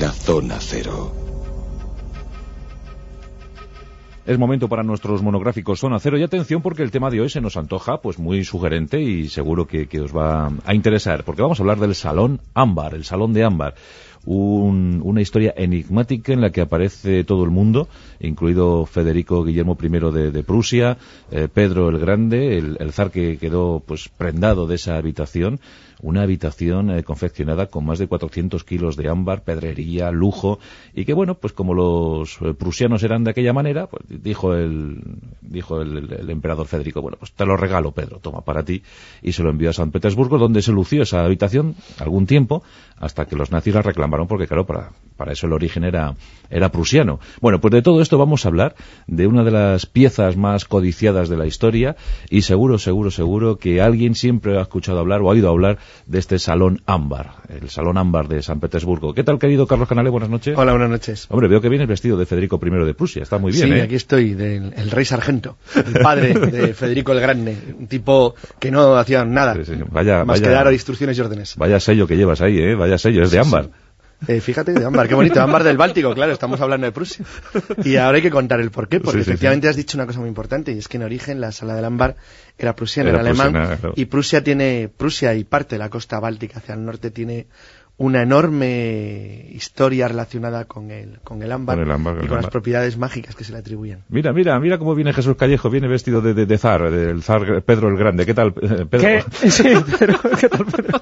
la zona cero. Es momento para nuestros monográficos Zona Cero y atención porque el tema de hoy se nos antoja pues muy sugerente y seguro que, que os va a interesar porque vamos a hablar del Salón Ámbar, el Salón de Ámbar un, una historia enigmática en la que aparece todo el mundo, incluido Federico Guillermo I de, Prusia, eh, Pedro el Grande, el, zar que quedó pues prendado de esa habitación, una habitación eh, confeccionada con más de 400 kilos de ámbar, pedrería, lujo, y que bueno, pues como los eh, prusianos eran de aquella manera, pues dijo el, dijo el, el, emperador Federico, bueno, pues te lo regalo, Pedro, toma para ti, y se lo envió a San Petersburgo, donde se lució esa habitación algún tiempo, hasta que los nazis la reclamaron, porque claro, para, para eso el origen era, era prusiano. Bueno, pues de todo esto vamos a hablar, de una de las piezas más codiciadas de la historia, y seguro, seguro, seguro que alguien siempre ha escuchado hablar o ha oído hablar de este Salón Ámbar, el Salón Ámbar de San Petersburgo. ¿Qué tal, querido Carlos Canale? Buenas noches. Hola, buenas noches. Hombre, veo que vienes vestido de Federico I de Prusia, está muy bien, Sí, ¿eh? aquí estoy, del el rey sargento, el padre de Federico el Grande, un tipo que no hacía nada, Sí, sí, vaya, más vaya- que dar instrucciones y órdenes. Vaya sello que llevas ahí, ¿eh? Vaya sello, es de ámbar. Eh, fíjate, de ámbar, qué bonito, ámbar del Báltico, claro, estamos hablando de Prusia. Y ahora hay que contar el porqué, porque Sí, sí, efectivamente has dicho una cosa muy importante, y es que en origen la sala del ámbar era prusiana, Era era, alemán, prusiana, claro. y Prusia tiene, Prusia y parte de la costa báltica hacia el norte tiene una enorme historia relacionada con el, con el ámbar, Con el ámbar, con y el con las propiedades mágicas que se le atribuyen. Mira, mira, mira cómo viene Jesús Callejo, viene vestido de, de, de zar, del zar Pedro el Grande. ¿Qué tal, eh, Pedro? ¿Qué? Sí, pero, ¿qué tal, Pedro?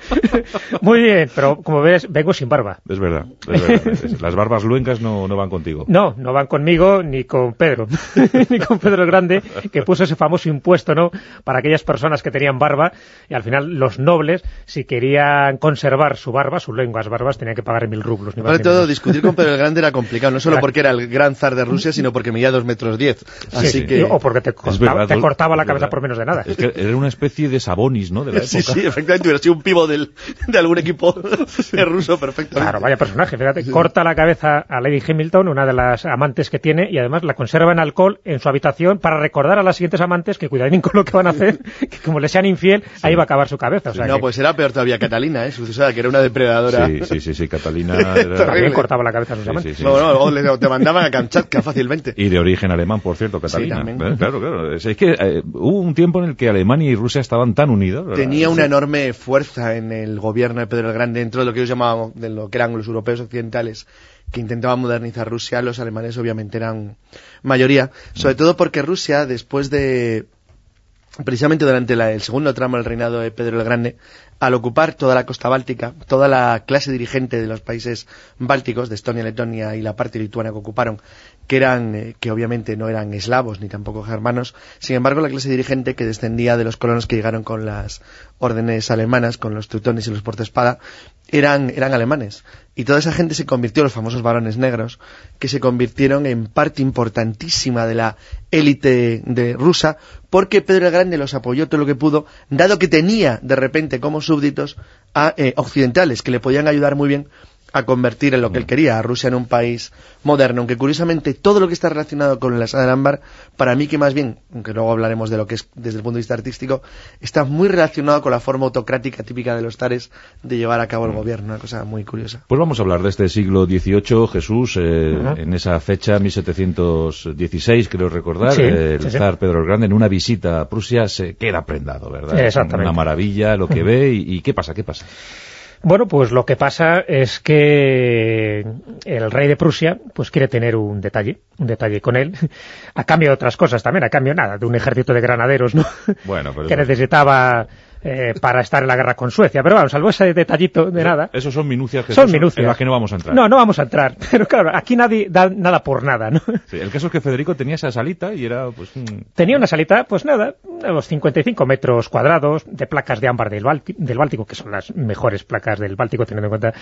Muy bien, pero como ves, vengo sin barba. Es verdad, es verdad. Las barbas luencas no, no van contigo. No, no van conmigo ni con Pedro, ni con Pedro el Grande, que puso ese famoso impuesto, ¿no?, para aquellas personas que tenían barba, y al final los nobles, si querían conservar su barba, sus lenguas barbas, tenían que pagar mil rublos. Ni más Para ni todo, discutir con Pedro el Grande era complicado, no solo porque era el gran zar de Rusia, sino porque medía dos metros diez. Así Sí, que... O porque te cortaba, verdad, te cortaba la cabeza por menos de nada. Es que era una especie de Sabonis, ¿no? De la época. Sí, sí, efectivamente, hubiera sido un pivo del, de algún equipo de ruso perfectamente. Claro, vaya personaje, fíjate, corta la cabeza a Lady Hamilton, una de las amantes que tiene, y además la conserva en alcohol en su habitación para recordar a las siguientes amantes que cuidadín con lo que van a hacer, que como le sean infiel, ahí va a acabar su cabeza. O sea no, que pues era peor todavía Catalina, ¿eh? Su sucesora, que era una depredadora. Sí, sí, sí, sí, Catalina también cortaba la cabeza a sus Sí, amantes. sí, sí. No, no, o le- te mandaban a Kamchatka fácilmente. Y de origen alemán, por cierto, Catalina. también. ¿Eh? Claro, claro. Es, es que eh, hubo un tiempo en el que Alemania y Rusia estaban tan unidos. ¿verdad? Tenía una Sí. enorme fuerza en el gobierno de Pedro el Grande dentro de lo que ellos llamaban, de lo que eran los europeos occidentales, que intentaban modernizar Rusia. Los alemanes obviamente eran mayoría, sobre todo porque Rusia, después de, precisamente durante la- el segundo tramo del reinado de Pedro el Grande, al ocupar toda la costa báltica, toda la clase dirigente de los países bálticos, de Estonia, Letonia y la parte lituana que ocuparon, que eran, eh, que obviamente no eran eslavos ni tampoco germanos, sin embargo la clase dirigente que descendía de los colonos que llegaron con las órdenes alemanas, con los teutones y los portaespada, eran, eran alemanes. Y toda esa gente se convirtió, los famosos varones negros, que se convirtieron en parte importantísima de la élite de rusa, porque Pedro el Grande los apoyó todo lo que pudo, dado que tenía de repente como súbditos a eh, occidentales que le podían ayudar muy bien a convertir en lo que él quería, a Rusia en un país moderno, aunque curiosamente todo lo que está relacionado con la sala del ámbar, para mí que más bien, aunque luego hablaremos de lo que es desde el punto de vista artístico, está muy relacionado con la forma autocrática típica de los tares de llevar a cabo el gobierno, una cosa muy curiosa. Pues vamos a hablar de este siglo XVIII, Jesús, eh, Ajá. en esa fecha, 1716, creo recordar, Sí, eh, el sí, sí. zar Pedro el Grande en una visita a Prusia se queda prendado, ¿verdad? Exactamente. Una maravilla lo que ve y, y ¿qué pasa? ¿Qué pasa? Bueno, pues lo que pasa es que el rey de Prusia pues quiere tener un detalle, un detalle con él, a cambio de otras cosas también, a cambio nada, de un ejército de granaderos, ¿no? Bueno, pero que necesitaba eh, para estar en la guerra con Suecia. Pero vamos, salvo ese detallito de nada. Esos son minucias, Jesús, Son minucias. en las que no vamos a entrar. No, no vamos a entrar. Pero claro, aquí nadie da nada por nada, ¿no? Sí, el caso es que Federico tenía esa salita y era, pues, un- Tenía una salita, pues nada, unos 55 metros cuadrados de placas de ámbar del, Bálti- del Báltico, que son las mejores placas del Báltico, teniendo en cuenta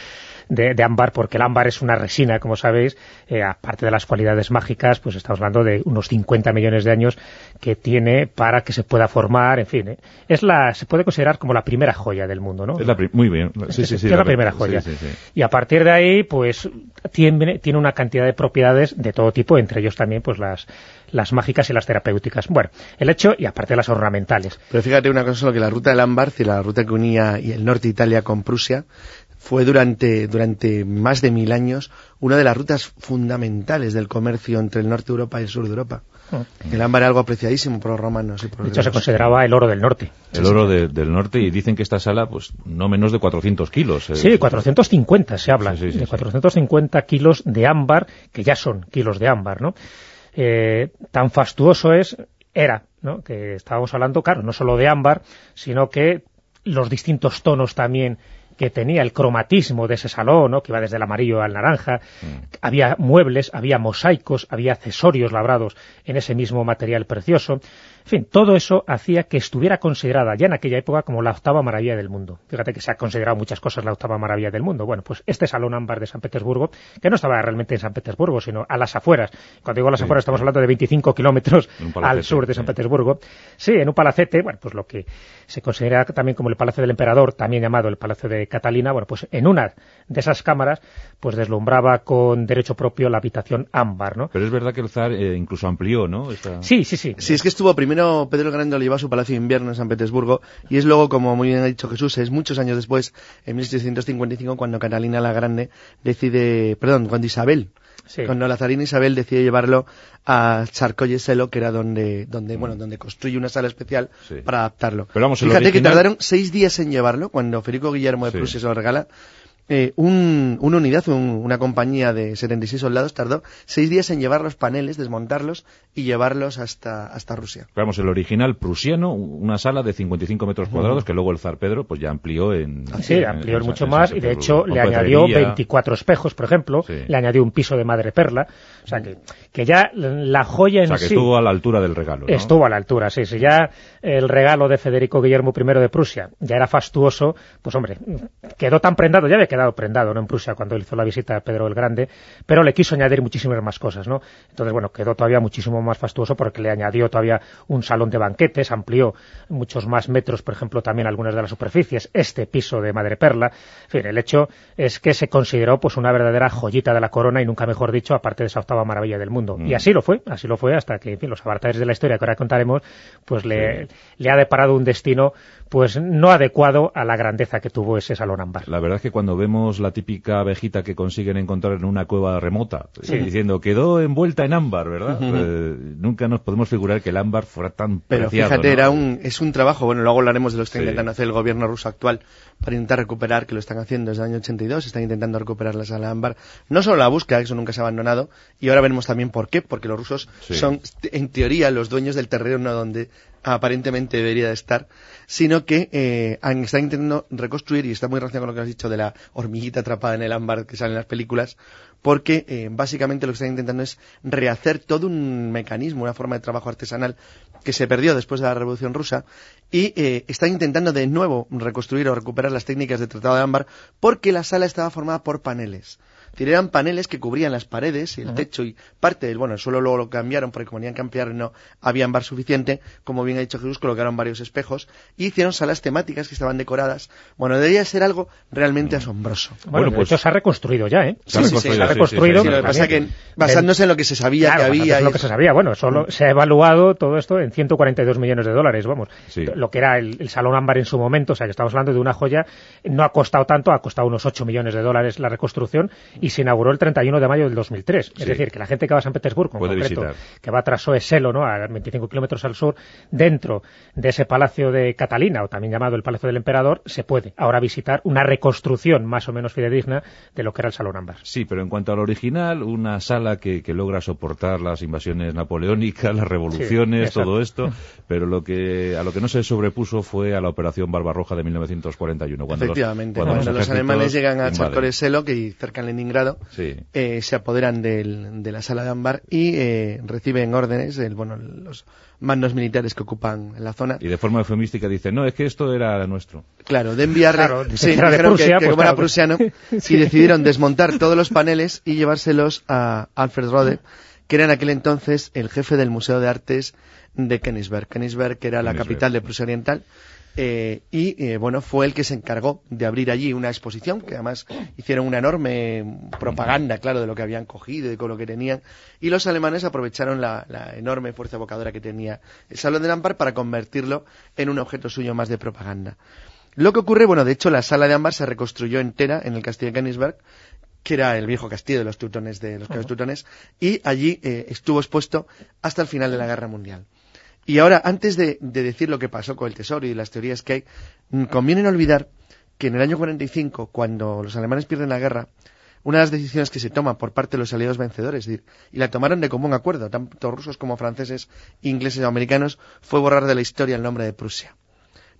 de, de ámbar, porque el ámbar es una resina, como sabéis, eh, aparte de las cualidades mágicas, pues estamos hablando de unos 50 millones de años que tiene para que se pueda formar, en fin, eh. es la, se puede considerar como la primera joya del mundo, ¿no? es la pri- muy bien. Sí, sí, sí. es la primera joya. Sí, sí, sí. Y a partir de ahí, pues, tiene, tiene una cantidad de propiedades de todo tipo, entre ellos también, pues, las, las mágicas y las terapéuticas. Bueno, el hecho, y aparte de las ornamentales. Pero fíjate una cosa, solo que la ruta del ámbar, y la ruta que unía y el norte de Italia con Prusia, fue durante, durante más de mil años una de las rutas fundamentales del comercio entre el norte de Europa y el sur de Europa. El ámbar era algo apreciadísimo por los romanos. Y por de hecho, se consideraba el oro del norte. El oro del norte, y dicen que esta sala, pues, no menos de 400 kilos. Eh. Sí, 450 se habla. de 450 kilos de ámbar, que ya son kilos de ámbar, ¿no? Eh, tan fastuoso es, era, ¿no? Que estábamos hablando, claro, no solo de ámbar, sino que los distintos tonos también que tenía el cromatismo de ese salón, ¿no? que iba desde el amarillo al naranja, mm. había muebles, había mosaicos, había accesorios labrados en ese mismo material precioso, en fin, todo eso hacía que estuviera considerada ya en aquella época como la octava maravilla del mundo. Fíjate que se ha considerado muchas cosas la octava maravilla del mundo. Bueno, pues este salón ámbar de San Petersburgo, que no estaba realmente en San Petersburgo, sino a las afueras. Cuando digo a las afueras estamos hablando de 25 kilómetros al sur de San Petersburgo. Sí, en un palacete, bueno, pues lo que se considera también como el Palacio del Emperador, también llamado el Palacio de Catalina, bueno, pues en una de esas cámaras, pues deslumbraba con derecho propio la habitación ámbar, ¿no? Pero es verdad que el zar eh, incluso amplió, ¿no? Sí, sí, sí. Sí, es que estuvo primero Pedro el Grande lo llevó a su palacio de invierno en San Petersburgo y es luego, como muy bien ha dicho Jesús, es muchos años después, en 1655, cuando Catalina la Grande decide, perdón, cuando Isabel, cuando la zarina Isabel decide llevarlo a Charcoyeselo, que era donde, donde, bueno, donde construye una sala especial para adaptarlo. Fíjate que tardaron seis días en llevarlo, cuando Federico Guillermo de Prusia se lo regala, eh, un, una unidad, una compañía de 76 soldados tardó seis días en llevar los paneles, desmontarlos y llevarlos hasta, hasta Rusia. Vamos, el original prusiano, una sala de 55 metros cuadrados que luego el zar Pedro pues ya amplió en... Sí, amplió mucho más y de hecho le añadió 24 espejos, por ejemplo, le añadió un piso de madre perla, o sea que, que ya la joya en sí... O sea que estuvo a la altura del regalo, Estuvo a la altura, sí, sí, ya el regalo de Federico Guillermo I de Prusia ya era fastuoso, pues hombre, quedó tan prendado, ya ve que quedado prendado ¿no? en Prusia cuando hizo la visita a Pedro el Grande, pero le quiso añadir muchísimas más cosas, ¿no? Entonces, bueno, quedó todavía muchísimo más fastuoso porque le añadió todavía un salón de banquetes, amplió muchos más metros, por ejemplo, también algunas de las superficies, este piso de madreperla. En fin, el hecho es que se consideró pues una verdadera joyita de la corona y nunca mejor dicho, aparte de esa octava maravilla del mundo. Y mm. así lo fue, así lo fue hasta que, en fin, los abartares de la historia que ahora contaremos, pues le, le ha deparado un destino pues no adecuado a la grandeza que tuvo ese salón ámbar. La verdad es que cuando vemos la típica abejita que consiguen encontrar en una cueva remota, diciendo quedó envuelta en ámbar, ¿verdad? Eh, nunca nos podemos figurar que el ámbar fuera tan Pero fíjate, era un, es un trabajo, bueno, luego hablaremos de lo que está intentando hacer el gobierno ruso actual para intentar recuperar, que lo están haciendo desde el año 82, están intentando recuperar la sala ámbar. No solo la búsqueda, eso nunca se ha abandonado, y ahora veremos también por qué, porque los rusos son, en teoría, los dueños del terreno donde aparentemente debería de estar, sino que eh, están intentando reconstruir, y está muy relacionado con lo que has dicho de la hormiguita atrapada en el ámbar que sale en las películas, porque eh, básicamente lo que están intentando es rehacer todo un mecanismo, una forma de trabajo artesanal que se perdió después de la Revolución Rusa, y eh, están intentando de nuevo reconstruir o recuperar las técnicas de tratado de ámbar, porque la sala estaba formada por paneles eran paneles que cubrían las paredes y el techo y parte del, bueno, el suelo luego lo cambiaron porque como tenían que ampliar no había bar suficiente, como bien ha dicho Jesús, colocaron varios espejos y hicieron salas temáticas que estaban decoradas. Bueno, debería ser algo realmente asombroso. Bueno, pues eso se ha reconstruido ya, ¿eh? Se ha reconstruido. se ha reconstruido. lo que pasa que basándose en lo que se sabía que había. lo que se sabía, bueno, solo mm. se ha evaluado todo esto en 142 millones de dólares, vamos. Lo que era el, Salón Ámbar en su momento, o sea que estamos hablando de una joya, no ha costado tanto, ha costado unos 8 millones de dólares la reconstrucción y se inauguró el 31 de mayo del 2003. Es decir, que la gente que va a San Petersburgo, en concreto, que va tras Soeselo, ¿no? a 25 kilómetros al sur, dentro de ese palacio de Catalina, o también llamado el Palacio del Emperador, se puede ahora visitar una reconstrucción más o menos fidedigna de lo que era el Salón Ámbar. Sí, pero en cuanto al original, una sala que, logra soportar las invasiones napoleónicas, las revoluciones, todo esto, pero lo que a lo que no se sobrepuso fue a la Operación Barbarroja de 1941. Cuando Efectivamente, cuando los alemanes llegan a Charcoreselo, que cerca de Leningrado, eh, se apoderan de la sala de ámbar y eh, reciben órdenes, el, bueno, los mandos militares que ocupan la zona. Y de forma eufemística dicen, no, es que esto era nuestro. Claro, de enviar... Claro, sí, dijeron que, pues como era prusiano, y decidieron desmontar todos los paneles y llevárselos a Alfred Rode, que era en aquel entonces el jefe del Museo de Artes de Königsberg. Königsberg, que era la capital de Prusia Oriental, eh, y eh, bueno, fue el que se encargó de abrir allí una exposición, que además hicieron una enorme propaganda, claro, de lo que habían cogido y con lo que tenían, y los alemanes aprovecharon la, enorme fuerza evocadora que tenía el Salón de Lampard para convertirlo en un objeto suyo más de propaganda. Lo que ocurre, bueno, de hecho la sala de ámbar se reconstruyó entera en el castillo de Königsberg, que era el viejo castillo de los teutones, de los caballeros teutones, y allí eh, estuvo expuesto hasta el final de la Guerra Mundial. Y ahora, antes de, de decir lo que pasó con el tesoro y las teorías que hay, mm, conviene no olvidar que en el año 45, cuando los alemanes pierden la guerra, una de las decisiones que se toma por parte de los aliados vencedores, y la tomaron de común acuerdo, tanto rusos como franceses, ingleses o americanos, fue borrar de la historia el nombre de Prusia.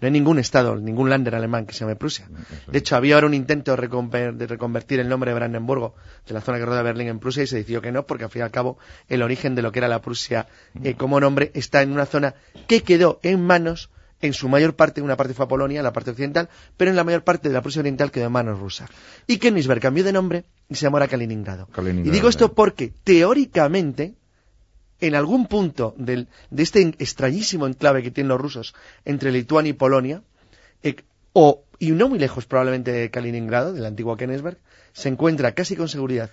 No hay ningún estado, ningún lander alemán que se llame Prusia. De hecho, había ahora un intento de, reconver- de reconvertir el nombre de Brandenburgo, de la zona que rodea Berlín, en Prusia, y se decidió que no, porque al fin y al cabo el origen de lo que era la Prusia eh, como nombre está en una zona que quedó en manos, en su mayor parte, una parte fue a Polonia, la parte occidental, pero en la mayor parte de la Prusia oriental quedó en manos rusas. Y Königsberg cambió de nombre y se llamó ahora Kaliningrado. Kaliningrado, y digo esto claro. porque, teóricamente, en algún punto de este extrañísimo enclave que tienen los rusos entre Lituania y Polonia, eh, o, y no muy lejos probablemente de Kaliningrado, del antiguo Königsberg, se encuentra casi con seguridad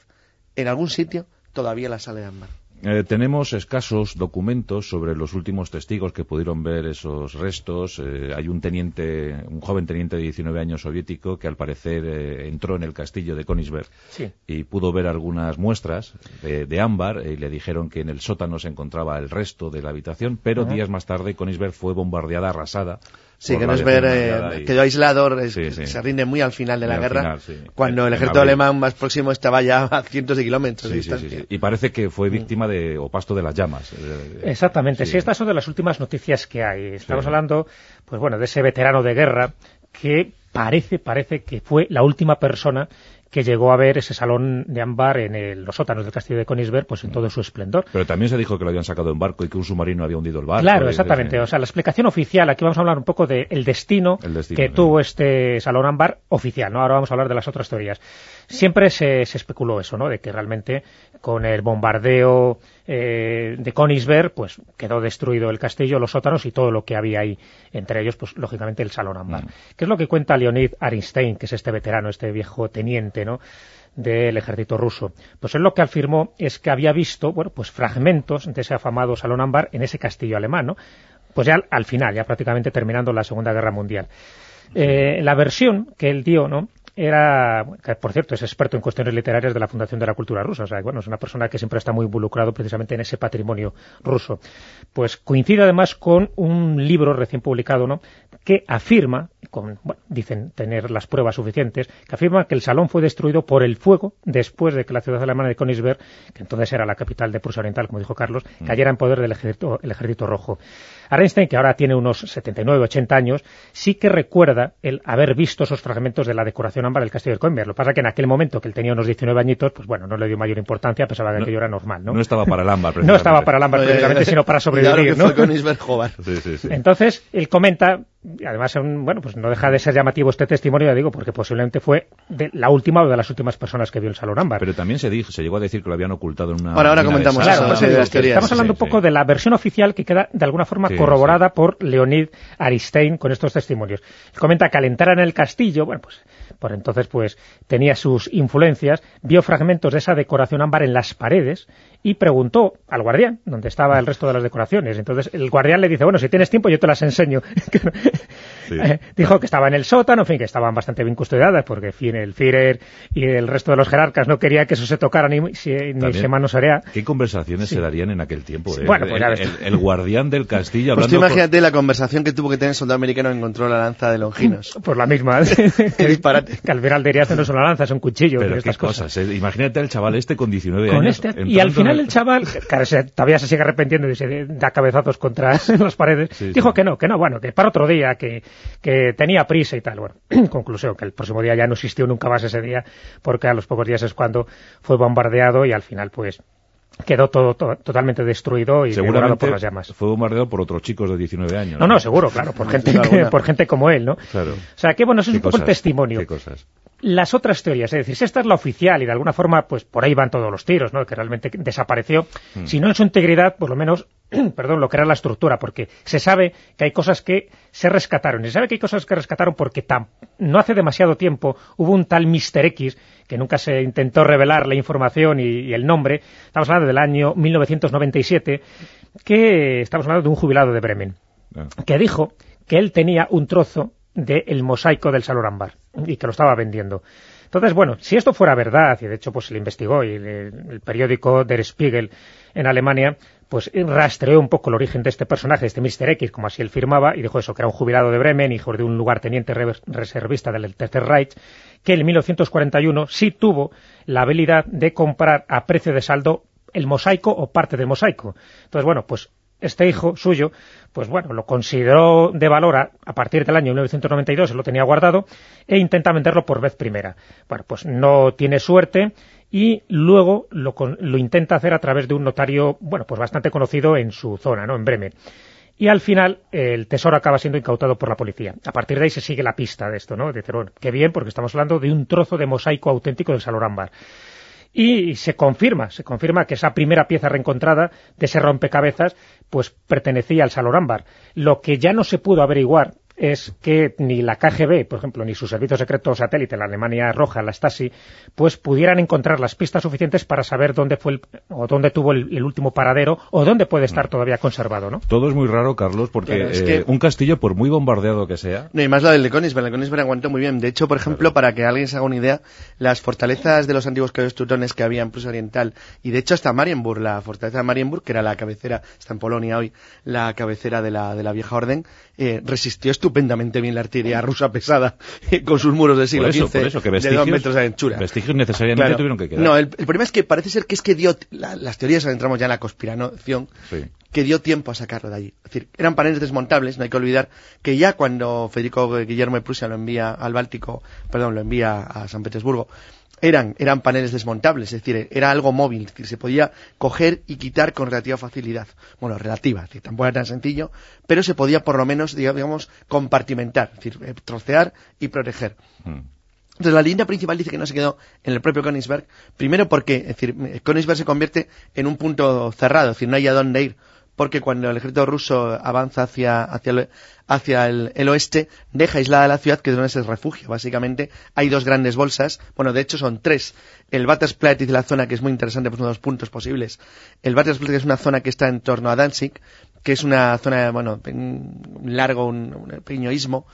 en algún sitio todavía la sala de ámbar. Eh, tenemos escasos documentos sobre los últimos testigos que pudieron ver esos restos. Eh, hay un teniente, un joven teniente de 19 años soviético que al parecer eh, entró en el castillo de Königsberg Sí. y pudo ver algunas muestras de, de ámbar y le dijeron que en el sótano se encontraba el resto de la habitación, pero días más tarde Königsberg fue bombardeada, arrasada. Sí, que no es ver, eh, aliada y- quedó aislado, es- Sí, sí. se rinde muy al final de la guerra, final, sí. cuando el En ejército alemán más próximo estaba ya a cientos de kilómetros de Sí, sí, sí, distancia. sí. Y parece que fue víctima de, o pasto de las llamas. Eh, Exactamente, sí. sí. estas son de las últimas noticias que hay. Estamos Sí. hablando, pues bueno, de ese veterano de guerra que parece, parece que fue la última persona que llegó a ver ese salón de ámbar en el- los sótanos del castillo de Königsberg, pues en todo su esplendor. Pero también se dijo que lo habían sacado en barco y que un submarino había hundido el barco. Claro, exactamente. O sea, la explicación oficial, aquí vamos a hablar un poco del destino, El destino, que sí. tuvo este salón ámbar oficial, ¿no? Ahora vamos a hablar de las otras teorías. Siempre se, se especuló eso, ¿no? De que realmente con el bombardeo eh, de Königsberg, pues quedó destruido el castillo, los sótanos y todo lo que había ahí. Entre ellos, pues lógicamente el salón ámbar. Mm. ¿Qué es lo que cuenta Leonid Arinstein, que es este veterano, este viejo teniente, ¿no? del ejército ruso. Pues él lo que afirmó es que había visto, bueno, pues fragmentos de ese afamado Salón Ámbar en ese castillo alemán, ¿no? Pues ya al, al final, ya prácticamente terminando la Segunda Guerra Mundial. Eh, la versión que él dio, ¿no? Era, que, por cierto, es experto en cuestiones literarias de la Fundación de la Cultura Rusa, o sea, bueno, es una persona que siempre está muy involucrado precisamente en ese patrimonio ruso. Pues coincide además con un libro recién publicado, ¿no?, que afirma, con, bueno, dicen tener las pruebas suficientes, que afirma que el salón fue destruido por el fuego después de que la ciudad alemana de Königsberg, que entonces era la capital de Prusia Oriental, como dijo Carlos, cayera en poder del ejército, el ejército rojo. Einstein, que ahora tiene unos 79, 80 años, sí que recuerda el haber visto esos fragmentos de la decoración ámbar del castillo de Königsberg. Lo que pasa que en aquel momento, que él tenía unos 19 añitos, pues bueno, no le dio mayor importancia, pensaba que No- aquello era normal, ¿no? No estaba para el ámbar. No estaba para el ámbar precisamente, sino para sobrevivir, ¿no? Jobar. Sí, sí, sí. Entonces, él comenta, y además, bueno, pues no deja de ser llamativo este testimonio, ya digo, porque posiblemente fue de la última o de las últimas personas que vio el Salón Ámbar. Pero también se dijo, se llegó a decir que lo habían ocultado en una... Ahora- ahora comentamos eso, Claro, pues de digo, las teorías, estamos sí, hablando un sí. poco de la versión oficial que queda de alguna forma Sí, corroborada por Leonid Aristein con estos testimonios. Comenta que al entrar en el castillo, bueno, pues por entonces pues tenía sus influencias, vio fragmentos de esa decoración ámbar en las paredes y preguntó al guardián donde estaba el resto de las decoraciones. Entonces el guardián le dice, bueno, si tienes tiempo yo te las enseño. Sí. Eh, Dijo que estaba en el sótano, en fin, que estaban bastante bien custodiadas porque en fin, el Führer y el resto de los jerarcas no quería que eso se tocara ni, si- ni se manoseara. ¿Qué conversaciones se darían en aquel tiempo? Sí, eh? bueno, pues ya el, ves. el- el guardián del castillo Pues tú hablando... con- imagínate la conversación que tuvo que tener el soldado americano que encontró la lanza de Longinos. Pues la misma. Qué disparate. Que al diría, esto no es una lanza, es un cuchillo. Pero estas cosas, eh. Imagínate al chaval este con 19 Con años... este, y al final el chaval, claro, se- todavía se sigue arrepentiendo y se da cabezazos contra las paredes, Sí, dijo sí. que no, que no, bueno, que para otro día, que, que tenía prisa y tal. Bueno, conclusión, que el próximo día ya no existió nunca más ese día, porque a los pocos días es cuando fue bombardeado y al final pues quedó todo, to- totalmente destruido y devorado por las llamas. fue bombardeado por otros chicos de 19 años. No, no, seguro, claro, por gente, por gente como él, ¿no? Claro. O sea, que bueno, eso es ¿Qué un poco el testimonio. ¿Qué cosas? las otras teorías, es decir, si esta es la oficial y de alguna forma, pues por ahí van todos los tiros, ¿no? Que realmente desapareció, Hmm. si no en su integridad, por lo menos, perdón, lo que era la estructura, porque se sabe que hay cosas que se rescataron, y se sabe que hay cosas que rescataron porque tam- no hace demasiado tiempo hubo un tal Mr. X, que nunca se intentó revelar la información y, y el nombre, estamos hablando del año 1997, que estamos hablando de un jubilado de Bremen, Ah. que dijo que él tenía un trozo del mosaico del Salón Ámbar y que lo estaba vendiendo. Entonces, bueno, si esto fuera verdad, y de hecho pues se le investigó, y el, periódico Der Spiegel en Alemania, pues rastreó un poco el origen de este personaje, este Mr. X, como así él firmaba, y dijo eso, que era un jubilado de Bremen, hijo de un lugarteniente reservista del Tercer Reich, que en 1941 sí tuvo la habilidad de comprar a precio de saldo el mosaico o parte del mosaico. Entonces, bueno, pues este hijo suyo, pues bueno, lo consideró de valor a, partir del año 1992, se lo tenía guardado, e intenta venderlo por vez primera. Bueno, pues no tiene suerte y luego lo, lo, intenta hacer a través de un notario, bueno, pues bastante conocido en su zona, ¿no?, en Bremen. Y al final el tesoro acaba siendo incautado por la policía. A partir de ahí se sigue la pista de esto, ¿no? De bueno, qué bien, porque estamos hablando de un trozo de mosaico auténtico del Salorámbar y se confirma, se confirma que esa primera pieza reencontrada de ese rompecabezas pues pertenecía al Salón Ámbar. Lo que ya no se pudo averiguar es que ni la KGB, por ejemplo, ni su servicio secreto satélite, la Alemania Roja, la Stasi, pues pudieran encontrar las pistas suficientes para saber dónde fue el, o dónde tuvo el, último paradero o dónde puede estar mm. todavía conservado, ¿no? Todo es muy raro, Carlos, porque eh, un castillo, por muy bombardeado que sea... No, y más la del de Königsberg, el de Königsberg aguantó muy bien. De hecho, por ejemplo, para que alguien se haga una idea, las fortalezas de los antiguos caballos teutones que había en Prusia Oriental, y de hecho hasta Marienburg, la fortaleza de Marienburg, que era la cabecera, está en Polonia hoy, la cabecera de la, de la vieja orden, eh, resistió estupendamente bien la artillería rusa pesada con sus muros del siglo XV de dos metros de anchura. Vestigios necesariamente tuvieron que quedar. No, el, problema es que parece ser que es que dio, las teorías, entramos ya en la conspiración, que dio tiempo a sacarlo de allí. Es decir, eran paneles desmontables, no hay que olvidar que ya cuando Federico Guillermo de Prusia lo envía al Báltico, perdón, lo envía a San Petersburgo, eran, eran paneles desmontables, es decir, era algo móvil, es decir, se podía coger y quitar con relativa facilidad. Bueno, relativa, es decir, tampoco era tan sencillo, pero se podía por lo menos, digamos, compartimentar, es decir, eh, trocear y proteger. Hmm. Entonces la línea principal dice que no se quedó en el propio Königsberg, primero porque, es decir, Königsberg se convierte en un punto cerrado, es decir, no hay a dónde ir porque cuando el ejército ruso avanza hacia, hacia, el, oeste, deja aislada la ciudad, que es donde se refugia, básicamente. Hay dos grandes bolsas, bueno, de hecho son tres. El Battersplat dice la zona que es muy interesante, pues uno de los puntos posibles. El Battersplat es una zona que está en torno a Danzig, que es una zona, bueno, un largo, un, istmo,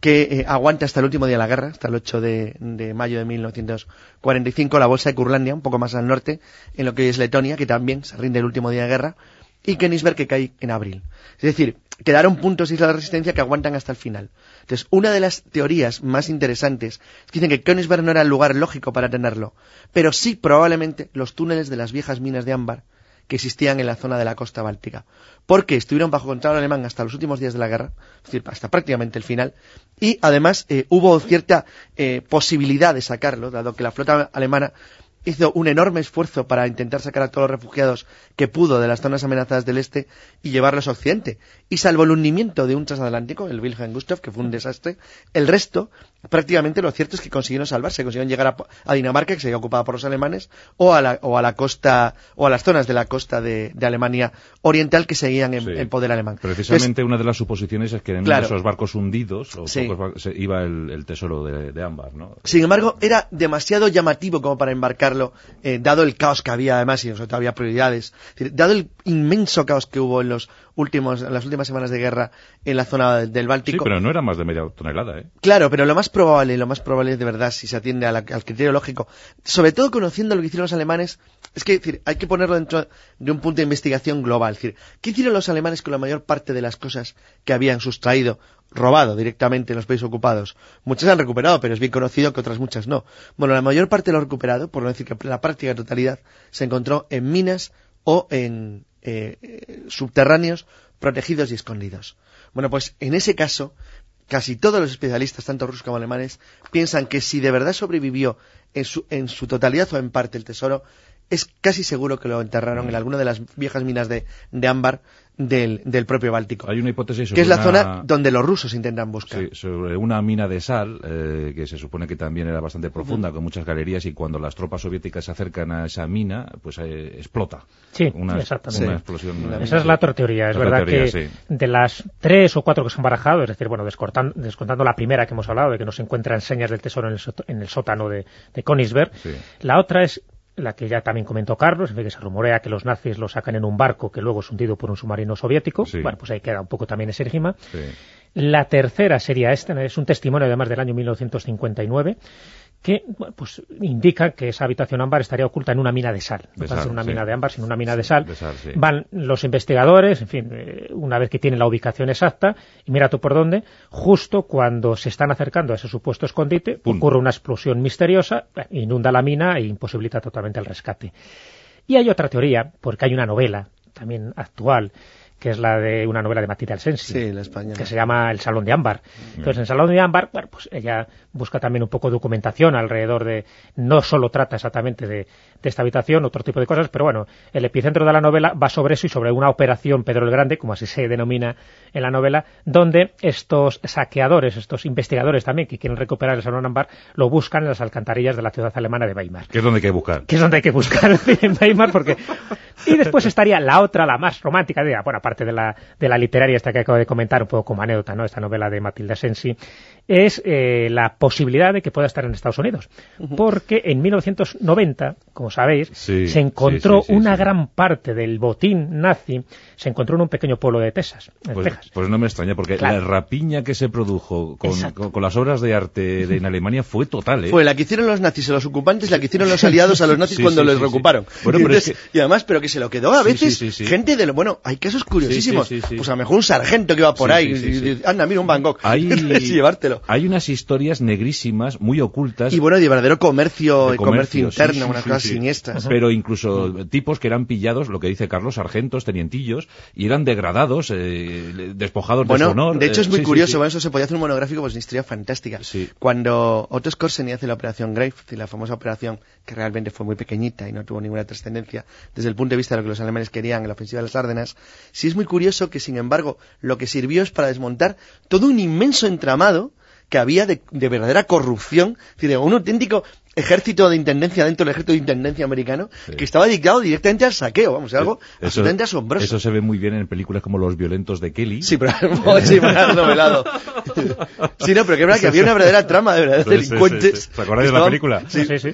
que eh, aguanta hasta el último día de la guerra, hasta el 8 de, de, mayo de 1945, la bolsa de Curlandia, un poco más al norte, en lo que es Letonia, que también se rinde el último día de guerra, y Königsberg que cae en abril. Es decir, quedaron puntos islas de resistencia que aguantan hasta el final. Entonces, una de las teorías más interesantes es que dicen que Königsberg no era el lugar lógico para tenerlo, pero sí probablemente los túneles de las viejas minas de ámbar que existían en la zona de la costa báltica, porque estuvieron bajo control alemán hasta los últimos días de la guerra, es decir, hasta prácticamente el final, y además eh, hubo cierta eh, posibilidad de sacarlo, dado que la flota alemana hizo un enorme esfuerzo para intentar sacar a todos los refugiados que pudo de las zonas amenazadas del este y llevarlos a Occidente. Y salvo el hundimiento de un transatlántico, el Wilhelm Gustav, que fue un desastre, el resto, prácticamente lo cierto es que consiguieron salvarse, consiguieron llegar a, Dinamarca, que se había ocupada por los alemanes, o a la, o a la costa, o a las zonas de la costa de, Alemania oriental que seguían en, poder alemán. Precisamente una de las suposiciones es que en esos barcos hundidos iba el, tesoro de, de Ámbar, ¿no? Sin embargo, era demasiado llamativo como para embarcarlo, eh, dado el caos que había además, y sobre todo había prioridades, dado el inmenso caos que hubo en los últimos, en las últimas semanas de guerra en la zona del Báltico. Sí, pero no era más de media tonelada, ¿eh? Claro, pero lo más probable, lo más probable de verdad, si se atiende al criterio lógico, sobre todo conociendo lo que hicieron los alemanes, es que decir, hay que ponerlo dentro de un punto de investigación global. Es decir, ¿qué hicieron los alemanes con la mayor parte de las cosas que habían sustraído, robado directamente en los países ocupados? Muchas han recuperado, pero es bien conocido que otras muchas no. Bueno, la mayor parte de lo recuperado, por no decir que la práctica totalidad, se encontró en minas o en eh, subterráneos protegidos y escondidos. Bueno, pues en ese caso, casi todos los especialistas, tanto rusos como alemanes, piensan que si de verdad sobrevivió en su, en su totalidad o en parte el tesoro, es casi seguro que lo enterraron en alguna de las viejas minas de, de ámbar del, del, propio Báltico. Hay una hipótesis Que es la zona donde los rusos intentan buscar. Sí, sobre una mina de sal, eh, que se supone que también era bastante profunda, con muchas galerías, y cuando las tropas soviéticas se acercan a esa mina, pues eh, explota. Sí, exactamente. explosión, esa es la otra teoría. Es verdad que de las tres o cuatro que se han barajado, es decir, bueno, descontando, descontando la primera que hemos hablado, de que no se encuentran señas del tesoro en el, en el sótano de, de Königsberg, la otra es la que ya también comentó Carlos, en vez que se rumorea que los nazis lo sacan en un barco que luego es hundido por un submarino soviético. Bueno, pues ahí queda un poco también ese enigma. La tercera sería esta, es un testimonio además del año 1959, que pues indica que esa habitación ámbar estaría oculta en una mina de sal. No va a ser una mina de ámbar, sino una mina de sal. Van los investigadores, en fin, eh, una vez que tienen la ubicación exacta, y mira tú por dónde, justo cuando se están acercando a ese supuesto escondite, ocurre una explosión misteriosa, inunda la mina e imposibilita totalmente el rescate. Y hay otra teoría, porque hay una novela también actual, que es la de una novela de Matilde Alsensi, que se llama El Salón de Ámbar. Entonces, en El Salón de Ámbar, bueno, pues ella busca también un poco de documentación alrededor de... No solo trata exactamente de, esta habitación, otro tipo de cosas, pero bueno, el epicentro de la novela va sobre eso y sobre una operación Pedro el Grande, como así se denomina en la novela, donde estos saqueadores, estos investigadores también, que quieren recuperar el Salón Ámbar, lo buscan en las alcantarillas de la ciudad alemana de Weimar. ¿Qué es donde hay que buscar? ¿Qué es donde hay que buscar en Weimar, porque... Y después estaría la otra, la más romántica, de, bueno, parte de la, de la literaria esta que acabo de comentar, un poco como anécdota, ¿no? esta novela de Matilda Sensi, es eh, la posibilidad de que pueda estar en Estados Unidos. Porque en 1990, como sabéis, se encontró una gran parte del botín nazi, se encontró en un pequeño pueblo de Texas, en pues, Texas. Pues no me extraña, porque la rapiña que se produjo con, las obras de arte de, en Alemania fue total. ¿eh? Fue la que hicieron los nazis a los ocupantes, la que hicieron los aliados a los nazis cuando los reocuparon. y, además, pero que se lo quedó a veces gente de lo... Bueno, hay casos curiosísimos. Pues a lo mejor un sargento que va por ahí y, anda, mira un Bangkok. Hay, llevártelo. Hay unas historias negrísimas, muy ocultas. Y bueno, de verdadero comercio, comercio, interno, unas cosas siniestras. Pero incluso tipos que eran pillados, lo que dice Carlos, sargentos, tenientillos, y eran degradados, eh, despojados de su honor. De hecho, es muy curioso, bueno, eso se podía hacer un monográfico, pues una historia fantástica. Cuando Otto Skorseny hace la operación Grave, la famosa operación que realmente fue muy pequeñita y no tuvo ninguna trascendencia desde el punto de vista de lo que los alemanes querían en la ofensiva de las Árdenas, sí es muy curioso que, sin embargo, lo que sirvió es para desmontar todo un inmenso entramado que había de, verdadera corrupción, es decir, un auténtico ejército de intendencia dentro del ejército de intendencia americano que estaba dedicado directamente al saqueo, vamos, algo absolutamente asombroso. Eso se ve muy bien en películas como Los violentos de Kelly. Sí, pero, sí, novelado. sí, no, pero que es verdad que había una verdadera trama de verdaderos delincuentes. ¿Te acordáis de la película? Sí, sí. sí.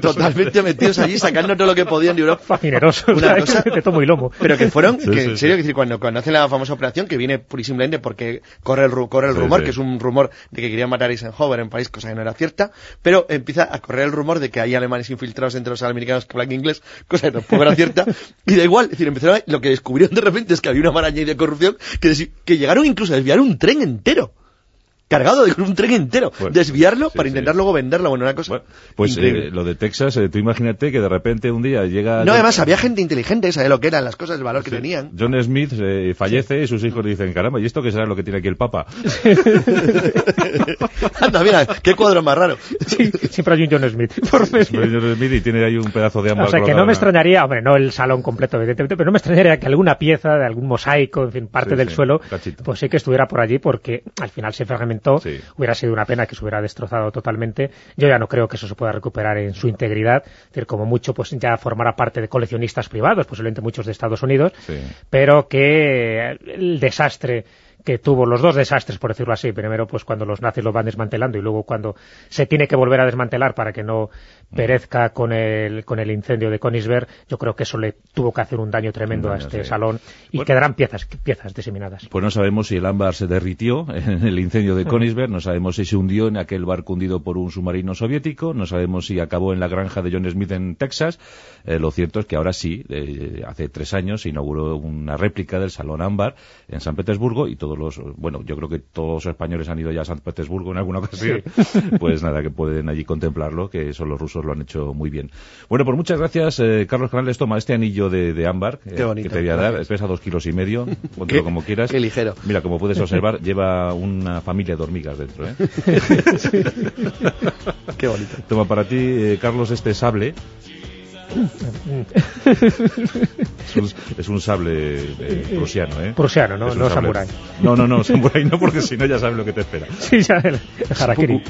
Totalmente metidos allí, sacando todo lo que podían de Europa. Fascinerosos, una cosa de tomo y lomo. Pero que fueron, que en serio, que decir, cuando, cuando hacen la famosa operación, que viene purísimamente porque corre el, corre el rumor, que es un rumor de que querían matar a Eisenhower en París, cosa que no era cierta, pero empieza a correr el rumor de que hay alemanes infiltrados entre los americanos que hablan inglés, cosa que tampoco era cierta, y da igual, es decir, empezaron lo que descubrieron de repente es que había una maraña de corrupción que, que llegaron incluso a desviar un tren entero cargado de un tren entero, desviarlo para intentar luego venderlo, bueno, una cosa Pues eh, lo de Texas, eh, tú imagínate que de repente un día llega... No, además había gente inteligente que sabía lo que eran las cosas, el valor que tenían. John Smith eh, fallece y sus hijos le dicen, caramba, ¿y esto qué será lo que tiene aquí el Papa? Anda, mira, qué cuadro más raro. Sí, siempre hay un John Smith. Por John Smith y tiene ahí un pedazo de ámbar. O sea, que no me extrañaría, hombre, no el salón completo, evidentemente, pero no me extrañaría que alguna pieza de algún mosaico, en fin, parte del suelo, pues sí que estuviera por allí porque al final se fragmentó, hubiera sido una pena que se hubiera destrozado totalmente. Yo ya no creo que eso se pueda recuperar en su integridad. Es decir, como mucho, pues ya formará parte de coleccionistas privados, posiblemente muchos de Estados Unidos, pero que el desastre que tuvo los dos desastres, por decirlo así. Primero, pues cuando los nazis lo van desmantelando y luego cuando se tiene que volver a desmantelar para que no perezca con el, con el incendio de Königsberg, yo creo que eso le tuvo que hacer un daño tremendo a este salón y quedarán piezas, piezas diseminadas. Pues no sabemos si el ámbar se derritió en el incendio de Königsberg, no sabemos si se hundió en aquel barco hundido por un submarino soviético, no sabemos si acabó en la granja de John Smith en Texas. Eh, lo cierto es que ahora sí, eh, hace tres años se inauguró una réplica del salón ámbar en San Petersburgo y todos los, bueno, yo creo que todos los españoles han ido ya a San Petersburgo en alguna ocasión, pues nada, que pueden allí contemplarlo, que son los rusos lo han hecho muy bien. Bueno, pues muchas gracias, eh, Carlos Canales, toma este anillo de, ámbar eh, que te voy a dar, pesa dos kilos y medio, póntelo como quieras. Qué ligero. Mira, como puedes observar, lleva una familia de hormigas dentro, ¿eh? Qué bonito. Toma para ti, eh, Carlos, este sable es, un, sable eh, prusiano, ¿eh? Prusiano, ¿no? No samurai. No, no, no, samurai no, porque si no ya sabes lo que te espera. Sí, ya, el harakiri.